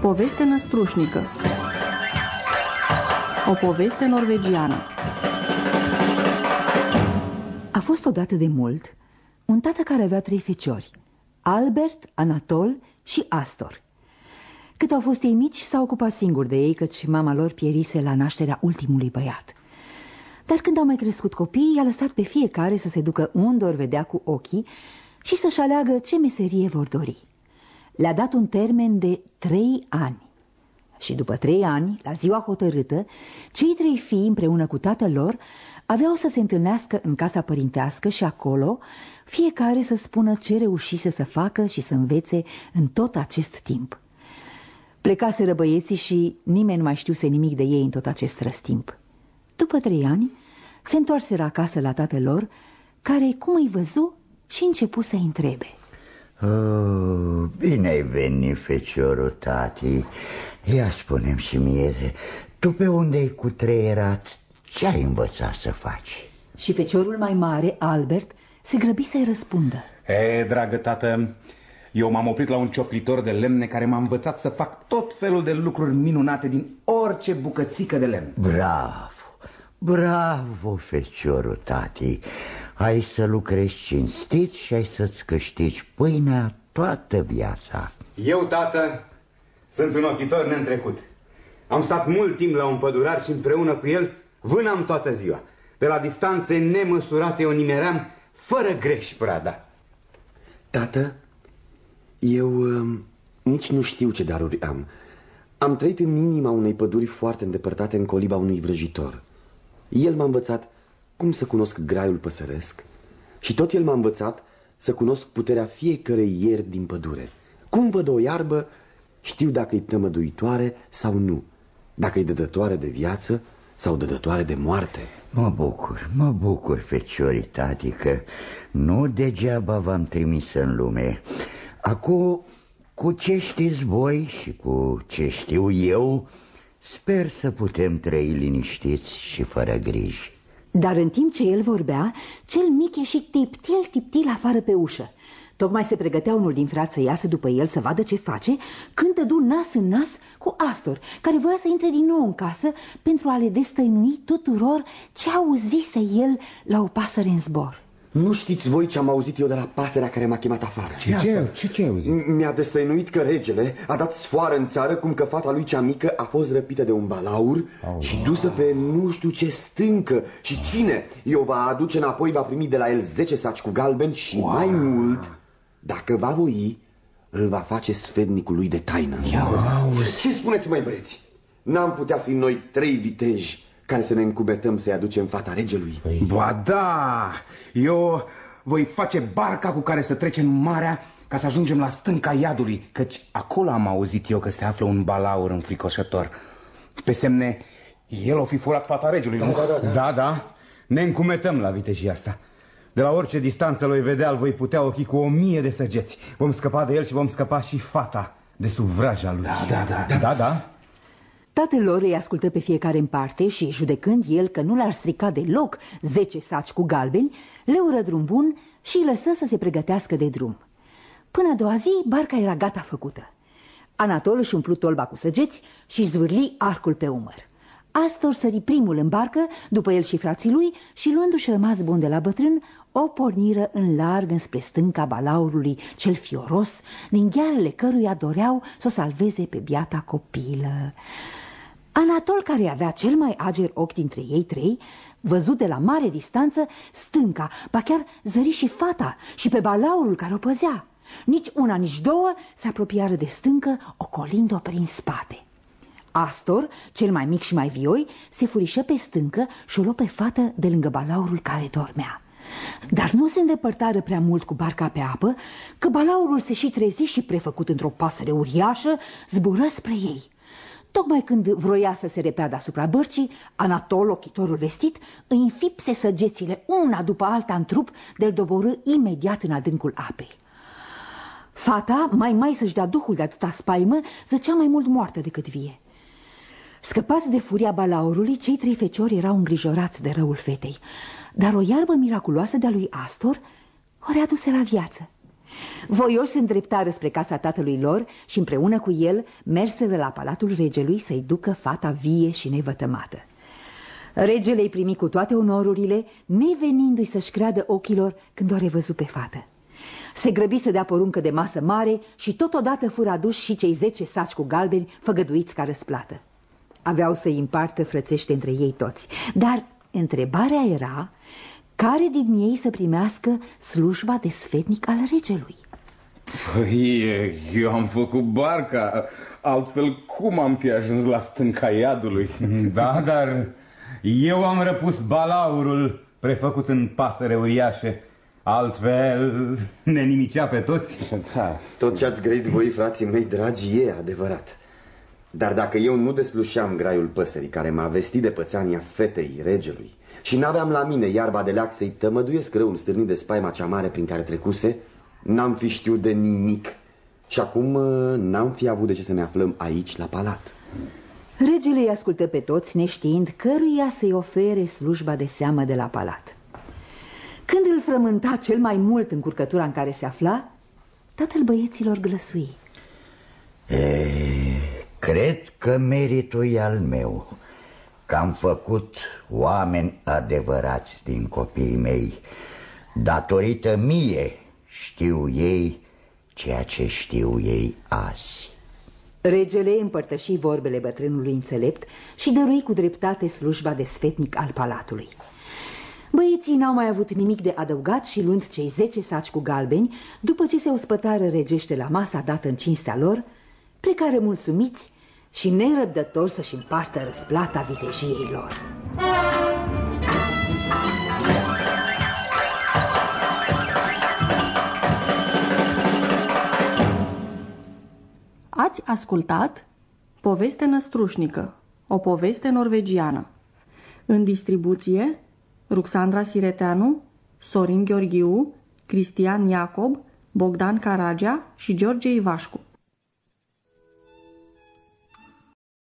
Poveste năstrușnică. O poveste norvegiană. A fost odată de mult un tată care avea trei feciori Albert, Anatol și Astor. Cât au fost ei mici, s-au ocupat singur de ei Căci mama lor pierise la nașterea ultimului băiat. Dar când au mai crescut copiii, i-a lăsat pe fiecare să se ducă unde ori vedea cu ochii Și să-și aleagă ce meserie vor dori le-a dat un termen de trei ani. Și după trei ani, la ziua hotărâtă, cei trei fii împreună cu tatăl lor aveau să se întâlnească în casa părintească și acolo fiecare să spună ce reușise să facă și să învețe în tot acest timp. Plecaseră băieții și nimeni nu mai știuse nimic de ei în tot acest răstimp. După trei ani, se întoarseră acasă la tatăl lor, care, cum îi văzu, și începu să-i întrebe – Oh, bine ai venit, feciorul tati Ia spunem și mie Tu pe unde ai cutreierat? Ce ai învățat să faci? Și feciorul mai mare, Albert, se grăbi să-i răspundă E, dragă tată, eu m-am oprit la un cioplitor de lemne care m-a învățat să fac tot felul de lucruri minunate din orice bucățică de lemn Bravo, bravo, feciorul tati ai să lucrezi cinstit și ai să-ți câștigi pâinea toată viața. Eu, tată, sunt un ochitor neîntrecut. Am stat mult timp la un pădurar și împreună cu el vânam toată ziua. De la distanțe nemăsurate o nimeream fără greș prada. Tată, eu uh, nici nu știu ce daruri am. Am trăit în inima unei păduri foarte îndepărtate în coliba unui vrăjitor. El m-a învățat cum să cunosc graiul păsăresc și tot el m-a învățat să cunosc puterea fiecărei ierbi din pădure. Cum văd o iarbă, știu dacă e tămăduitoare sau nu, dacă e dădătoare de viață sau dădătoare de moarte. Mă bucur, mă bucur, feciorii tati, că nu degeaba v-am trimis în lume. Acum, cu ce știți voi și cu ce știu eu, sper să putem trăi liniștiți și fără griji. Dar în timp ce el vorbea, cel mic ieși tiptil, tiptil afară pe ușă. Tocmai se pregătea unul din frați să iasă după el să vadă ce face, când dădu nas în nas cu Astor, care voia să intre din nou în casă pentru a le destăinui tuturor ce auzise el la o pasăre în zbor. Nu știți voi ce am auzit eu de la pasărea care m-a chemat afară Ce, ce, ce, ce ai auzit? Mi-a destăinuit că regele a dat sfoară în țară cum că fata lui cea mică a fost răpită de un balaur oh, Și dusă pe nu știu ce stâncă Și cine i-o va aduce înapoi va primi de la el 10 saci cu galben Și wow. mai mult, dacă va voi, îl va face sfednicul lui de taină wow. Ce spuneți mai băieți? N-am putea fi noi trei viteji care să ne încubetăm să-i aducem fata regelui? Păi... Ba da! Eu voi face barca cu care să trecem marea ca să ajungem la stânca iadului, căci acolo am auzit eu că se află un balaur înfricoșător. Pe semne, el o fi furat fata regelui, da, nu? Da, da, da. da, da. Ne încumetăm la vitejia asta. De la orice distanță lui vedea, voi putea ochi cu o mie de săgeți. Vom scăpa de el și vom scăpa și fata de sub vraja lui. Da, da, da. Da, da. da. Tatăl lor îi ascultă pe fiecare în parte și, judecând el că nu l-ar strica deloc zece saci cu galbeni, le ură drum bun și îi lăsă să se pregătească de drum. Până a doua zi, barca era gata făcută. Anatol își umplu tolba cu săgeți și zvârli arcul pe umăr. Astor sări primul în barcă, după el și frații lui, și luându-și rămas bun de la bătrân, o porniră în larg înspre stânca balaurului cel fioros, din ghearele căruia doreau să o salveze pe biata copilă. Anatol, care avea cel mai ager ochi dintre ei trei, văzut de la mare distanță stânca, ba chiar zări și fata și pe balaurul care o păzea. Nici una, nici două se apropiară de stâncă, ocolind-o prin spate. Astor, cel mai mic și mai vioi, se furișă pe stâncă și o luă pe fată de lângă balaurul care dormea. Dar nu se îndepărtară prea mult cu barca pe apă, că balaurul se și trezi și prefăcut într-o pasăre uriașă, zbură spre ei. Tocmai când vroia să se repea deasupra bărcii, Anatol, ochitorul vestit, îi înfipse săgețile una după alta în trup de-l doborâ imediat în adâncul apei. Fata, mai mai să-și dea duhul de atâta spaimă, zăcea mai mult moartă decât vie. Scăpați de furia balaurului, cei trei feciori erau îngrijorați de răul fetei, dar o iarbă miraculoasă de-a lui Astor o readuse la viață. Voioși se îndreptară spre casa tatălui lor și împreună cu el merseră la palatul regelui să-i ducă fata vie și nevătămată. Regele îi primi cu toate onorurile, nevenindu-i să-și creadă ochilor când o revăzu pe fată. Se grăbi să dea poruncă de masă mare și totodată fură aduși și cei zece saci cu galbeni făgăduiți ca răsplată. Aveau să-i împartă frățește între ei toți, dar întrebarea era care din ei să primească slujba de sfetnic al regelui. Păi, eu am făcut barca, altfel cum am fi ajuns la stânca iadului? Da, dar eu am răpus balaurul prefăcut în pasăre uriașe. Altfel ne nimicea pe toți. Da. Tot ce ați grăit voi, frații mei dragi, e adevărat. Dar dacă eu nu deslușeam graiul păsării care m-a vestit de pățania fetei regelui și n-aveam la mine iarba de leac să-i tămăduiesc răul stârnit de spaima cea mare prin care trecuse, n-am fi știut de nimic. Și acum uh, n-am fi avut de ce să ne aflăm aici, la palat. Regele îi ascultă pe toți, neștiind căruia să-i ofere slujba de seamă de la palat. Când îl frământa cel mai mult în curcătura în care se afla, tatăl băieților glăsui. E, cred că meritul e al meu, că am făcut oameni adevărați din copiii mei. Datorită mie știu ei ceea ce știu ei azi. Regele împărtăși vorbele bătrânului înțelept și dărui cu dreptate slujba de sfetnic al palatului. Băieții n-au mai avut nimic de adăugat și luând cei zece saci cu galbeni, după ce se ospătară regește la masa dată în cinstea lor, plecară mulțumiți și nerăbdători să-și împartă răsplata vitejiei lor. Ați ascultat Poveste năstrușnică, o poveste norvegiană. În distribuție Ruxandra Sireteanu, Sorin Gheorghiu, Cristian Iacob, Bogdan Caragea și George Ivașcu.